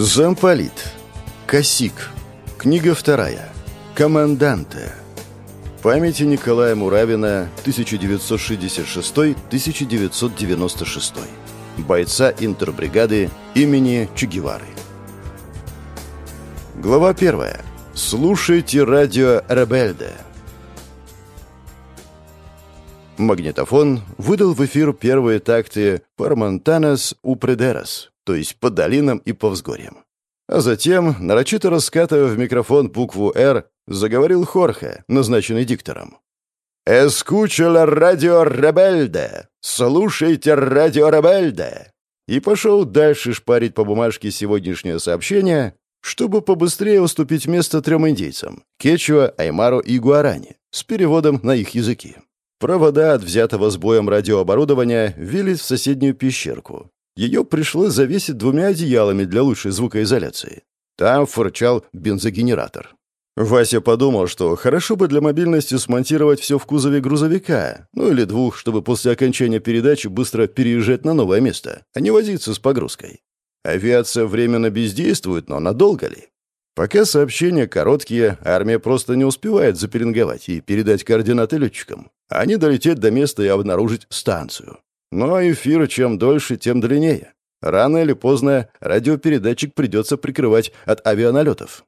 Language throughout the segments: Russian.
Замполит. Косик. Книга вторая. Команданте. Памяти Николая Муравина, 1966-1996. Бойца интербригады имени Че Гевары. Глава первая. Слушайте радио Ребельде. Магнитофон выдал в эфир первые такты «Пармонтанас упредерас», то есть по долинам и по взгорьям. А затем, нарочито раскатывая в микрофон букву «Р», заговорил Хорхе, назначенный диктором. «Эскучала радио Ребельде! Слушайте радио Ребельде!» И пошел дальше шпарить по бумажке сегодняшнее сообщение, чтобы побыстрее уступить место трем индейцам — Кечуа, Аймару и Гуарани, с переводом на их языки. Провода от взятого с боем радиооборудования вились в соседнюю пещерку. Ее пришлось завесить двумя одеялами для лучшей звукоизоляции. Там фырчал бензогенератор. Вася подумал, что хорошо бы для мобильности смонтировать все в кузове грузовика, ну или двух, чтобы после окончания передачи быстро переезжать на новое место, а не возиться с погрузкой. Авиация временно бездействует, но надолго ли? Пока сообщения короткие, армия просто не успевает запеленговать и передать координаты летчикам, а не долететь до места и обнаружить станцию. Но эфир чем дольше, тем длиннее. Рано или поздно радиопередатчик придется прикрывать от авианалетов.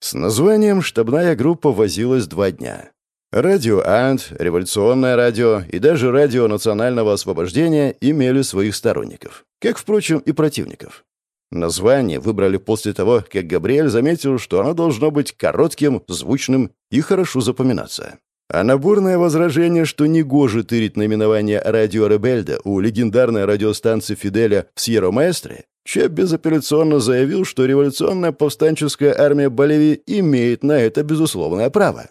С названием штабная группа возилась два дня. Радио Ант, революционное радио и даже радио национального освобождения имели своих сторонников, как, впрочем, и противников. Название выбрали после того, как Габриэль заметил, что оно должно быть коротким, звучным и хорошо запоминаться. А наборное возражение, что негоже тырить наименование «Радио Ребельда» у легендарной радиостанции Фиделя в Сьерро-Маэстре, Чеп безапелляционно заявил, что революционная повстанческая армия Боливии имеет на это безусловное право.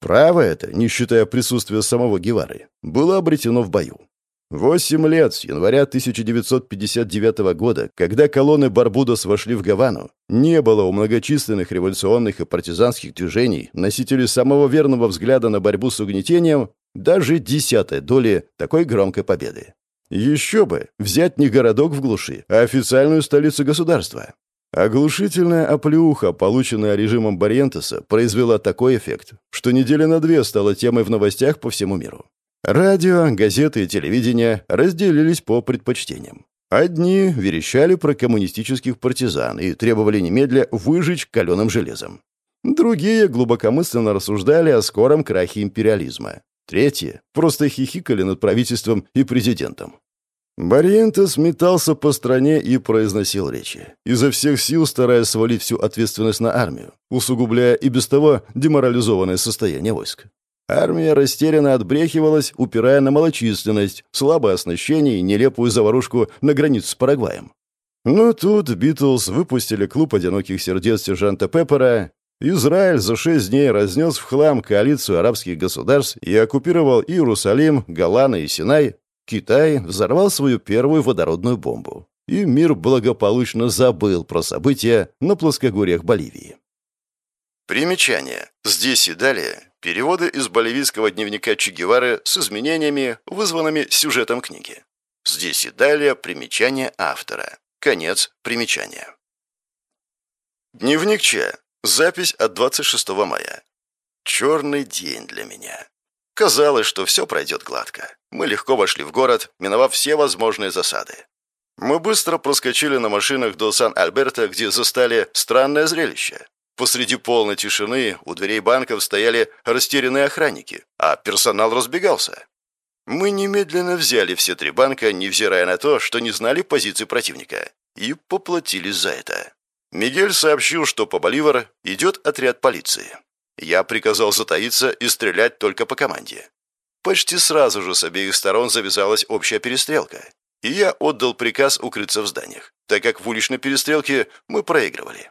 Право это, не считая присутствия самого Гевары, было обретено в бою. Восемь лет с января 1959 года, когда колонны Барбудос вошли в Гавану, не было у многочисленных революционных и партизанских движений носителей самого верного взгляда на борьбу с угнетением даже десятой доли такой громкой победы. Еще бы, взять не городок в глуши, а официальную столицу государства. Оглушительная оплеуха, полученная режимом Барьентеса, произвела такой эффект, что недели на две стала темой в новостях по всему миру. Радио, газеты и телевидение разделились по предпочтениям. Одни верещали про коммунистических партизан и требовали немедля выжечь каленым железом. Другие глубокомысленно рассуждали о скором крахе империализма. Третьи просто хихикали над правительством и президентом. Бариентес метался по стране и произносил речи, изо всех сил стараясь свалить всю ответственность на армию, усугубляя и без того деморализованное состояние войск. Армия растерянно отбрехивалась, упирая на малочисленность, слабое оснащение и нелепую заварушку на границе с Парагваем. Но тут Битлз выпустили клуб одиноких сердец сержанта Пеппера. Израиль за шесть дней разнес в хлам коалицию арабских государств и оккупировал Иерусалим, Голланд и Синай. Китай взорвал свою первую водородную бомбу. И мир благополучно забыл про события на плоскогорьях Боливии. Примечание. Здесь и далее переводы из боливийского дневника Че Гевары с изменениями, вызванными сюжетом книги. Здесь и далее примечание автора. Конец примечания. Дневник Че. Запись от 26 мая. Черный день для меня. Казалось, что все пройдет гладко. Мы легко вошли в город, миновав все возможные засады. Мы быстро проскочили на машинах до Сан-Альберта, где застали странное зрелище. Посреди полной тишины у дверей банков стояли растерянные охранники, а персонал разбегался. Мы немедленно взяли все три банка, невзирая на то, что не знали позиции противника, и поплатились за это. Мигель сообщил, что по Боливар идет отряд полиции. Я приказал затаиться и стрелять только по команде. Почти сразу же с обеих сторон завязалась общая перестрелка, и я отдал приказ укрыться в зданиях, так как в уличной перестрелке мы проигрывали.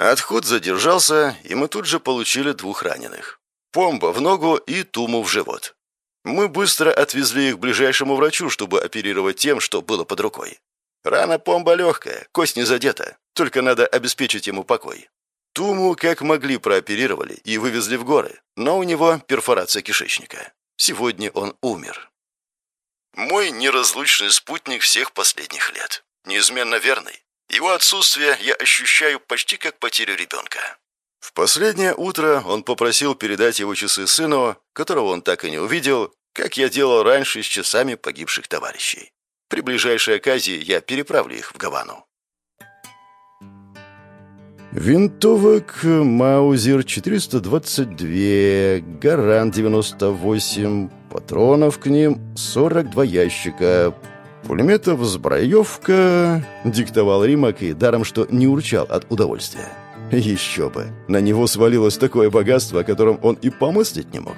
Отход задержался, и мы тут же получили двух раненых. Помба в ногу и Туму в живот. Мы быстро отвезли их к ближайшему врачу, чтобы оперировать тем, что было под рукой. Рана Помба легкая, кость не задета, только надо обеспечить ему покой. Туму как могли прооперировали и вывезли в горы, но у него перфорация кишечника. Сегодня он умер. Мой неразлучный спутник всех последних лет. Неизменно верный. Его отсутствие я ощущаю почти как потерю ребенка. В последнее утро он попросил передать его часы сыну, которого он так и не увидел, как я делал раньше с часами погибших товарищей. При ближайшей оказии я переправлю их в Гавану. Винтовок Маузер 422, Гаран 98, патронов к ним 42 ящика, пулеметов сброевка, диктовал Римак и даром, что не урчал от удовольствия. Еще бы, на него свалилось такое богатство, о котором он и помыслить не мог.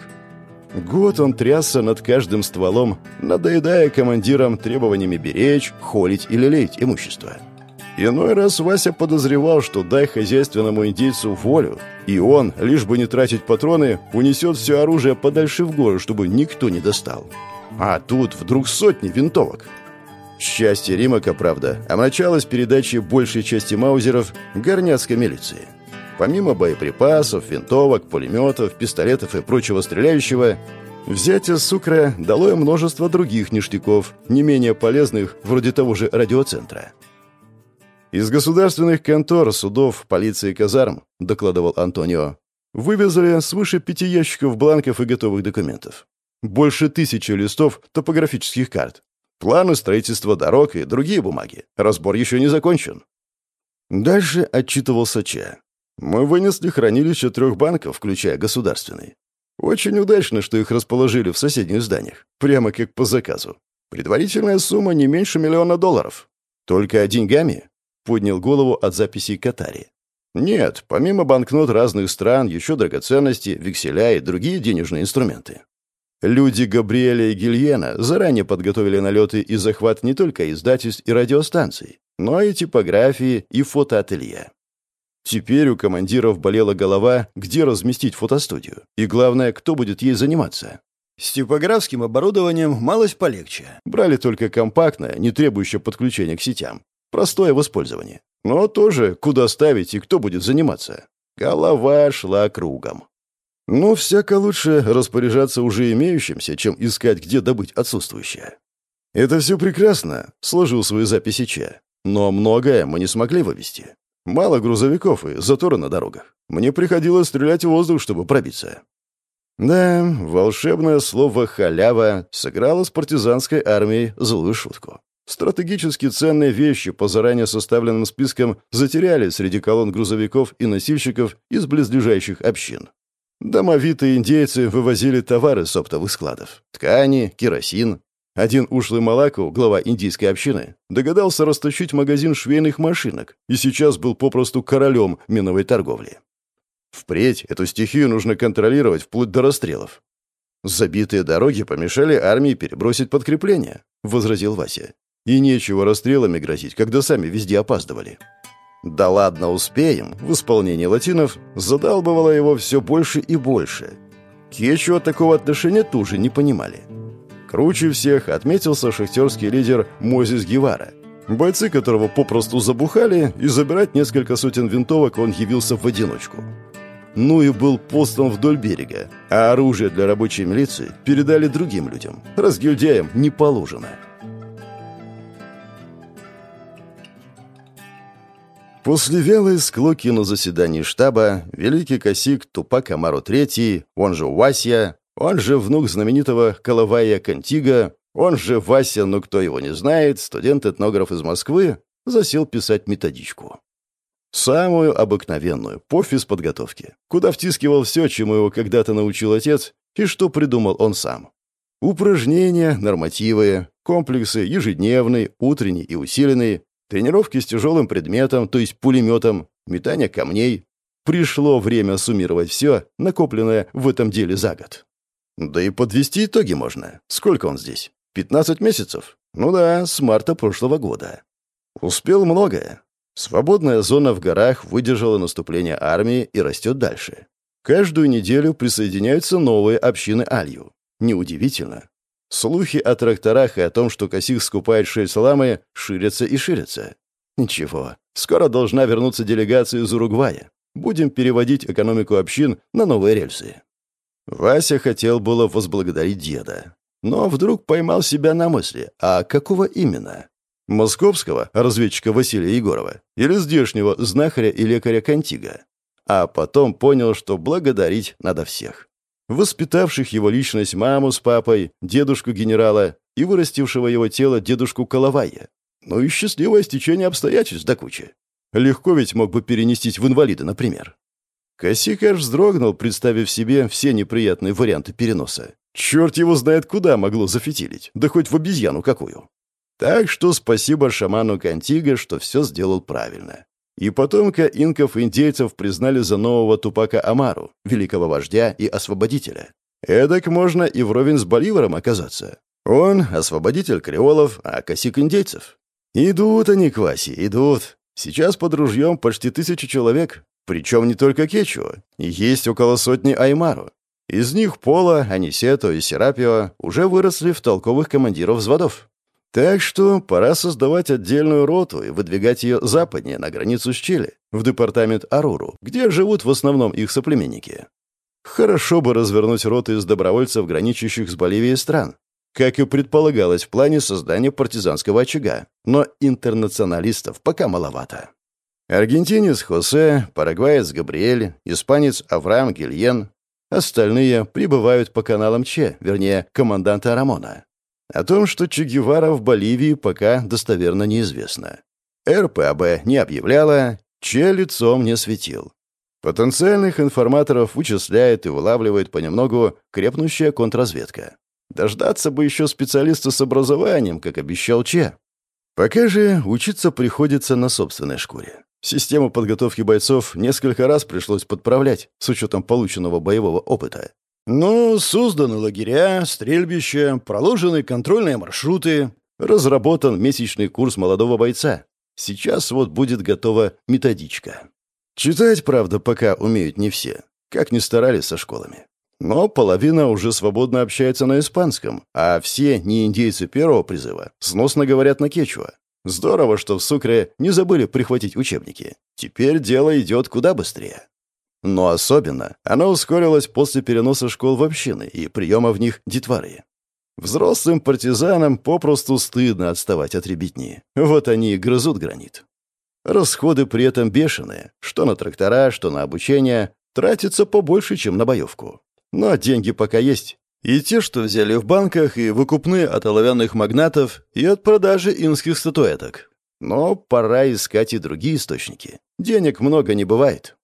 Год он трясся над каждым стволом, надоедая командирам требованиями беречь, холить или лелеять имущество. Иной раз Вася подозревал, что дай хозяйственному индейцу волю, и он, лишь бы не тратить патроны, унесет все оружие подальше в горы, чтобы никто не достал. А тут вдруг сотни винтовок. Счастье Римака, правда, омрачалось передачей большей части маузеров горняцкой милиции. Помимо боеприпасов, винтовок, пулеметов, пистолетов и прочего стреляющего, взятие Сукра дало им множество других ништяков, не менее полезных, вроде того же радиоцентра. «Из государственных контор, судов, полиции и казарм», — докладывал Антонио, вывезли свыше пяти ящиков бланков и готовых документов. Больше тысячи листов топографических карт. Планы строительства дорог и другие бумаги. Разбор еще не закончен. Дальше отчитывался Че. Мы вынесли хранилище трех банков, включая государственный. Очень удачно, что их расположили в соседних зданиях, прямо как по заказу. Предварительная сумма не меньше миллиона долларов. Только деньгами поднял голову от записей Катари. Нет, помимо банкнот разных стран, еще драгоценности, векселя и другие денежные инструменты. Люди Габриэля и Гильена заранее подготовили налеты и захват не только издательств и радиостанций, но и типографии и фотоателье. Теперь у командиров болела голова, где разместить фотостудию, и главное, кто будет ей заниматься. С типографским оборудованием малость полегче. Брали только компактное, не требующее подключения к сетям, Простое в использовании. Но тоже, куда ставить и кто будет заниматься. Голова шла кругом. Ну, всяко лучше распоряжаться уже имеющимся, чем искать, где добыть отсутствующее. Это все прекрасно, сложил свои записи Че. Но многое мы не смогли вывести. Мало грузовиков и заторы на дорогах. Мне приходилось стрелять в воздух, чтобы пробиться. Да, волшебное слово «халява» сыграло с партизанской армией злую шутку. Стратегически ценные вещи по заранее составленным спискам затеряли среди колонн грузовиков и носильщиков из близлежащих общин. Домовитые индейцы вывозили товары с оптовых складов. Ткани, керосин. Один ушлый малаку, глава индийской общины, догадался растащить магазин швейных машинок и сейчас был попросту королем миновой торговли. Впредь эту стихию нужно контролировать вплоть до расстрелов. «Забитые дороги помешали армии перебросить подкрепление», — возразил Вася. И нечего расстрелами грозить, когда сами везде опаздывали. «Да ладно, успеем!» в исполнении латинов задалбывало его все больше и больше. Кечу от такого отношения тоже не понимали. Круче всех отметился шахтерский лидер Мозис Гевара, бойцы которого попросту забухали, и забирать несколько сотен винтовок он явился в одиночку. Ну и был постом вдоль берега, а оружие для рабочей милиции передали другим людям. Разгильдяям не положено. После вялой склоки на заседании штаба великий косик Тупак Амару III, он же Вася, он же внук знаменитого Коловая Кантига, он же Вася, но кто его не знает, студент-этнограф из Москвы, засел писать методичку. Самую обыкновенную, по физподготовке, куда втискивал все, чему его когда-то научил отец, и что придумал он сам. Упражнения, нормативы, комплексы ежедневный, утренний и усиленный, Тренировки с тяжелым предметом, то есть пулеметом, метание камней. Пришло время суммировать все, накопленное в этом деле за год. Да и подвести итоги можно. Сколько он здесь? 15 месяцев? Ну да, с марта прошлого года. Успел многое. Свободная зона в горах выдержала наступление армии и растет дальше. Каждую неделю присоединяются новые общины Алью. Неудивительно. Слухи о тракторах и о том, что Косих скупает шесть ламы, ширятся и ширятся. Ничего, скоро должна вернуться делегация из Уругвая. Будем переводить экономику общин на новые рельсы. Вася хотел было возблагодарить деда. Но вдруг поймал себя на мысли, а какого именно? Московского разведчика Василия Егорова или здешнего знахаря и лекаря Кантига. А потом понял, что благодарить надо всех. Воспитавших его личность маму с папой, дедушку генерала и вырастившего его тело дедушку Коловая. Ну и счастливое стечение обстоятельств до кучи. Легко ведь мог бы перенестись в инвалида, например. Косик вздрогнул, представив себе все неприятные варианты переноса. Черт его знает, куда могло зафитилить, да хоть в обезьяну какую. Так что спасибо шаману Кантига, что все сделал правильно. И потомка инков-индейцев признали за нового Тупака Амару, великого вождя и освободителя. Эдак можно и вровень с Боливаром оказаться. Он — освободитель креолов, а косик индейцев. Идут они к Васи, идут. Сейчас под ружьем почти тысяча человек, причем не только кечуа. Есть около сотни аймару. Из них Пола, Анисето и Серапио уже выросли в толковых командиров взводов. Так что пора создавать отдельную роту и выдвигать ее западнее, на границу с Чили, в департамент Аруру, где живут в основном их соплеменники. Хорошо бы развернуть роты из добровольцев, граничащих с Боливией стран, как и предполагалось в плане создания партизанского очага, но интернационалистов пока маловато. Аргентинец Хосе, парагваец Габриэль, испанец Авраам Гильен, остальные прибывают по каналам Че, вернее, команданта Рамона. О том, что Че Гевара в Боливии, пока достоверно неизвестно. РПАБ не объявляла, Че лицом не светил. Потенциальных информаторов вычисляет и вылавливает понемногу крепнущая контрразведка. Дождаться бы еще специалиста с образованием, как обещал Че. Пока же учиться приходится на собственной шкуре. Систему подготовки бойцов несколько раз пришлось подправлять с учетом полученного боевого опыта. Но созданы лагеря, стрельбища, проложены контрольные маршруты, разработан месячный курс молодого бойца. Сейчас вот будет готова методичка. Читать, правда, пока умеют не все, как ни старались со школами. Но половина уже свободно общается на испанском, а все не индейцы первого призыва сносно говорят на кечуа. Здорово, что в Сукре не забыли прихватить учебники. Теперь дело идет куда быстрее. Но особенно оно ускорилось после переноса школ в общины и приема в них детворы. Взрослым партизанам попросту стыдно отставать от ребятни. Вот они и грызут гранит. Расходы при этом бешеные. Что на трактора, что на обучение. Тратится побольше, чем на боевку. Но деньги пока есть. И те, что взяли в банках, и выкупные от оловянных магнатов, и от продажи инских статуэток. Но пора искать и другие источники. Денег много не бывает.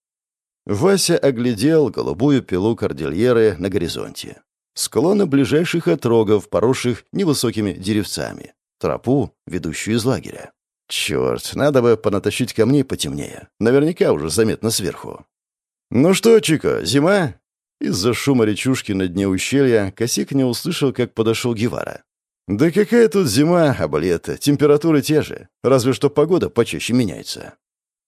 Вася оглядел голубую пилу кордильеры на горизонте. Склоны ближайших отрогов, поросших невысокими деревцами. Тропу, ведущую из лагеря. Черт, надо бы понатащить камней потемнее. Наверняка уже заметно сверху. «Ну что, Чико, зима?» Из-за шума речушки на дне ущелья Косик не услышал, как подошел Гевара. «Да какая тут зима, а лето, температуры те же, разве что погода почаще меняется».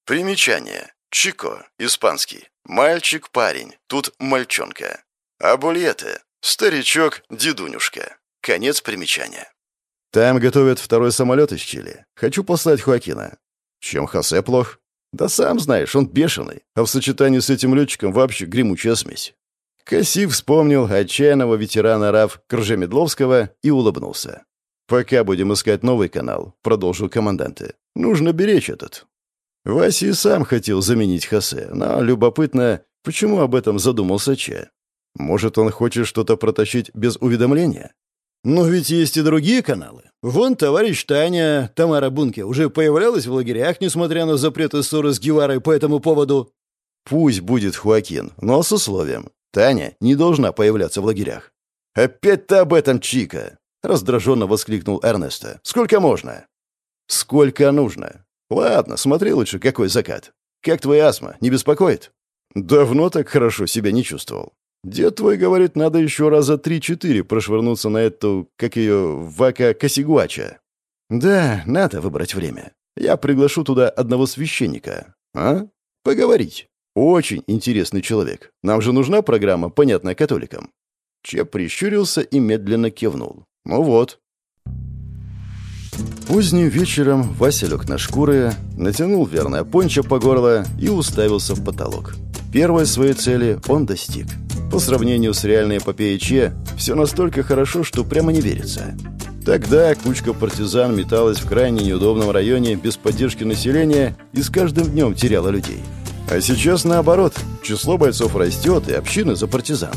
Примечание. Чико, испанский. Мальчик-парень, тут мальчонка. Абульете, старичок, дедунюшка. Конец примечания. Там готовят второй самолет из Чили. Хочу послать Хуакина. Чем Хосе плох? Да сам знаешь, он бешеный, а в сочетании с этим летчиком вообще гремучая смесь. Косив вспомнил отчаянного ветерана РАФ Кржемедловского и улыбнулся. «Пока будем искать новый канал», — продолжил команданты. «Нужно беречь этот. Вася и сам хотел заменить Хосе, но любопытно, почему об этом задумался Че. Может, он хочет что-то протащить без уведомления? Но ведь есть и другие каналы. Вон товарищ Таня, Тамара Бунке, уже появлялась в лагерях, несмотря на запреты ссоры с Геварой по этому поводу. Пусть будет Хуакин, но с условием. Таня не должна появляться в лагерях. «Опять ты об этом, Чика!» — раздраженно воскликнул Эрнеста. «Сколько можно?» «Сколько нужно. «Ладно, смотри лучше, какой закат. Как твоя астма, не беспокоит?» «Давно так хорошо себя не чувствовал. Дед твой говорит, надо еще раза три-четыре прошвырнуться на эту, как ее, Вака Косигуача. Да, надо выбрать время. Я приглашу туда одного священника. А? Поговорить. Очень интересный человек. Нам же нужна программа, понятная католикам». Чеп прищурился и медленно кивнул. «Ну вот, Поздним вечером Вася лег на шкуры, натянул верное пончо по горло и уставился в потолок. Первой своей цели он достиг. По сравнению с реальной эпопеей Че, все настолько хорошо, что прямо не верится. Тогда кучка партизан металась в крайне неудобном районе без поддержки населения и с каждым днем теряла людей. А сейчас наоборот, число бойцов растет, и община за партизан.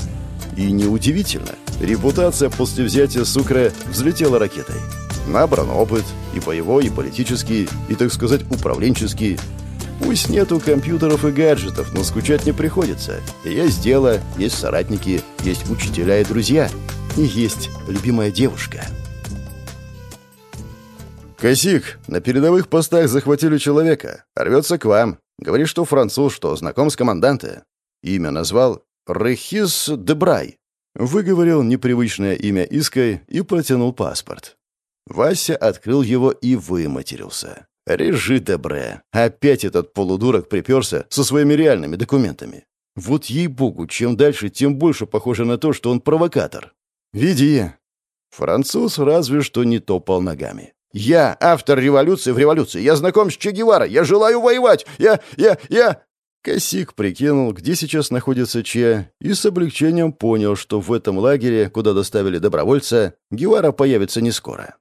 И неудивительно, репутация после взятия Сукра взлетела ракетой. Набран опыт, и боевой, и политический, и, так сказать, управленческий. Пусть нету компьютеров и гаджетов, но скучать не приходится. Есть дело, есть соратники, есть учителя и друзья, и есть любимая девушка. «Косик, на передовых постах захватили человека. Рвется к вам. Говорит, что француз, что знаком с команданта. Имя назвал Рехис Дебрай. Выговорил непривычное имя Иской и протянул паспорт. Вася открыл его и выматерился. «Режи, Дебре! Опять этот полудурок приперся со своими реальными документами. Вот ей-богу, чем дальше, тем больше похоже на то, что он провокатор. Веди!» Француз разве что не топал ногами. «Я автор революции в революции. Я знаком с Че Гевара. Я желаю воевать. Я... я... я...» Косик прикинул, где сейчас находится Че, и с облегчением понял, что в этом лагере, куда доставили добровольца, Гевара появится не скоро.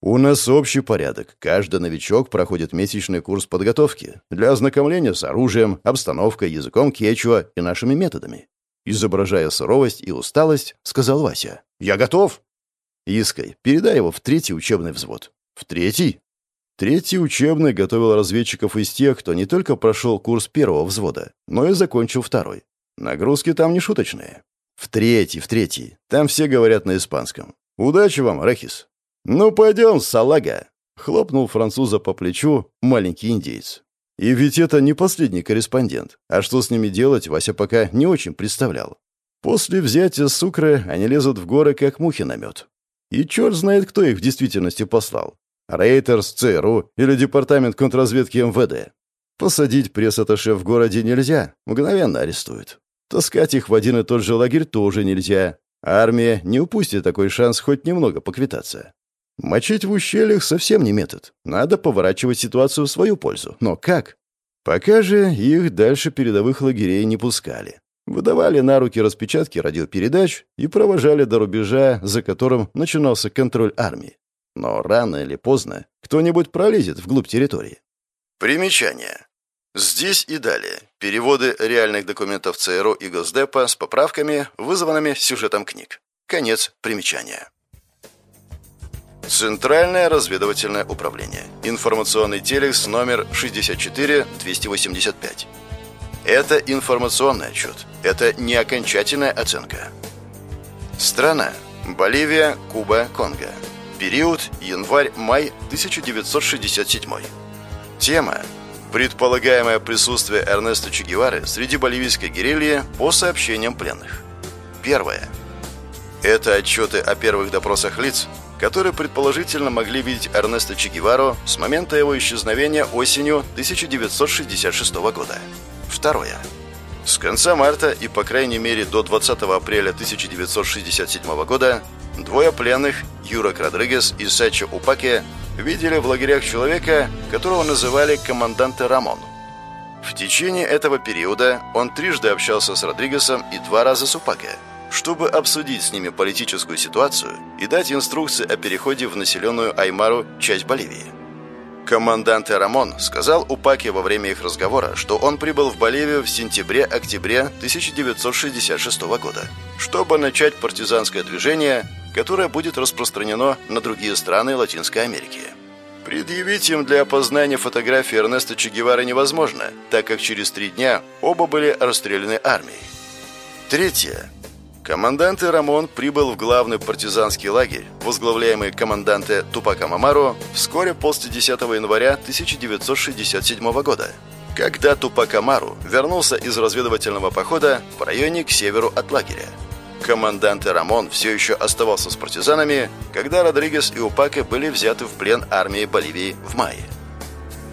«У нас общий порядок. Каждый новичок проходит месячный курс подготовки для ознакомления с оружием, обстановкой, языком кечуа и нашими методами». Изображая суровость и усталость, сказал Вася. «Я готов!» «Иской, передай его в третий учебный взвод. В третий? Третий учебный готовил разведчиков из тех, кто не только прошел курс первого взвода, но и закончил второй. Нагрузки там не шуточные. В третий, в третий. Там все говорят на испанском. Удачи вам, Рахис. Ну, пойдем, салага. Хлопнул француза по плечу маленький индейец. И ведь это не последний корреспондент. А что с ними делать, Вася пока не очень представлял. После взятия Сукры они лезут в горы, как мухи на мед. И черт знает, кто их в действительности послал. Рейтерс, ЦРУ или Департамент контрразведки МВД. Посадить пресс-атташе в городе нельзя, мгновенно арестуют. Таскать их в один и тот же лагерь тоже нельзя. Армия не упустит такой шанс хоть немного поквитаться. Мочить в ущельях совсем не метод. Надо поворачивать ситуацию в свою пользу. Но как? Пока же их дальше передовых лагерей не пускали. Выдавали на руки распечатки радиопередач и провожали до рубежа, за которым начинался контроль армии. Но рано или поздно кто-нибудь пролезет вглубь территории. Примечание. Здесь и далее переводы реальных документов ЦРУ и Госдепа с поправками, вызванными сюжетом книг. Конец примечания. Центральное разведывательное управление. Информационный телекс номер 64285. Это информационный отчет. Это не окончательная оценка. Страна. Боливия, Куба, Конго. Период январь-май 1967. Тема. Предполагаемое присутствие Эрнеста Че Гевары среди боливийской герильи по сообщениям пленных. Первое. Это отчеты о первых допросах лиц, которые предположительно могли видеть Эрнеста Че Гевару с момента его исчезновения осенью 1966 года. Второе. С конца марта и, по крайней мере, до 20 апреля 1967 года Двое пленных, Юрок Родригес и Сачо Упаке, видели в лагерях человека, которого называли команданте Рамон. В течение этого периода он трижды общался с Родригесом и два раза с Упаке, чтобы обсудить с ними политическую ситуацию и дать инструкции о переходе в населенную Аймару часть Боливии. Командант Рамон сказал Упаке во время их разговора, что он прибыл в Боливию в сентябре-октябре 1966 года, чтобы начать партизанское движение которое будет распространено на другие страны Латинской Америки. Предъявить им для опознания фотографии Эрнеста Че Гевары невозможно, так как через три дня оба были расстреляны армией. Третье. Командант Рамон прибыл в главный партизанский лагерь, возглавляемый команданте Тупака Мамаро, вскоре после 10 января 1967 года, когда Тупак Амару вернулся из разведывательного похода в районе к северу от лагеря. Командант Рамон все еще оставался с партизанами, когда Родригес и Упаке были взяты в плен армии Боливии в мае.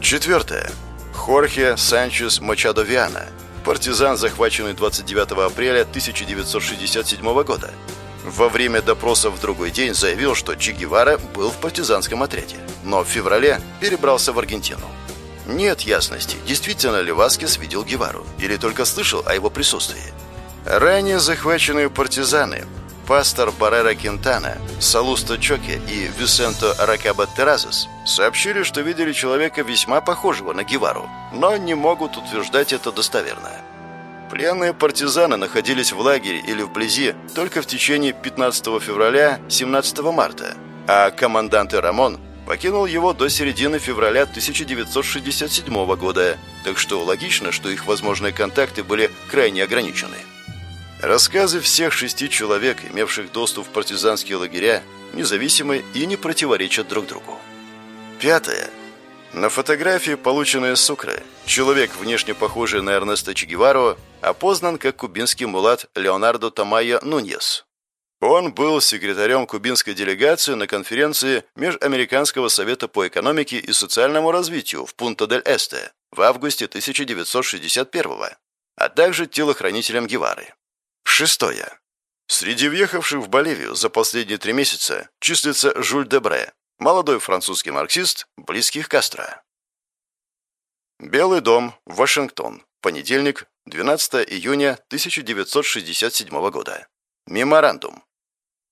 Четвертое. Хорхе Санчес Мачадо Виана, партизан, захваченный 29 апреля 1967 года. Во время допроса в другой день заявил, что Че Гевара был в партизанском отряде, но в феврале перебрался в Аргентину. Нет ясности, действительно ли Васкес видел Гевару или только слышал о его присутствии. Ранее захваченные партизаны пастор Баррера Кентана, Салусто Чоке и Висенто Ракаба Теразес сообщили, что видели человека весьма похожего на Гевару, но не могут утверждать это достоверно. Пленные партизаны находились в лагере или вблизи только в течение 15 февраля 17 марта, а командант Рамон покинул его до середины февраля 1967 года, так что логично, что их возможные контакты были крайне ограничены. Рассказы всех шести человек, имевших доступ в партизанские лагеря, независимы и не противоречат друг другу. Пятое. На фотографии, полученной с Сукры, человек, внешне похожий на Эрнеста Че Гевару, опознан как кубинский мулат Леонардо Тамайо Нуньес. Он был секретарем кубинской делегации на конференции Межамериканского совета по экономике и социальному развитию в Пунта-дель-Эсте в августе 1961 а также телохранителем Гевары. Шестое. Среди въехавших в Боливию за последние три месяца числится Жюль Дебре, молодой французский марксист, близкий к Кастро. Белый дом, Вашингтон. Понедельник, 12 июня 1967 года. Меморандум.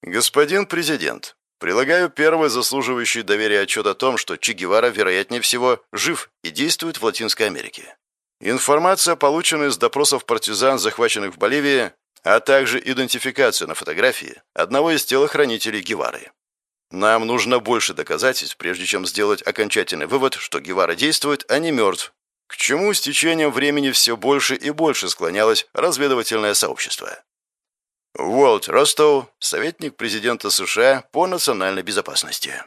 Господин президент, прилагаю первый заслуживающий доверия отчет о том, что Че Гевара, вероятнее всего, жив и действует в Латинской Америке. Информация, полученная из допросов партизан, захваченных в Боливии, а также идентификацию на фотографии одного из телохранителей Гевары. Нам нужно больше доказательств, прежде чем сделать окончательный вывод, что Гевара действует, а не мертв. К чему с течением времени все больше и больше склонялось разведывательное сообщество. Уолт Ростоу, советник президента США по национальной безопасности.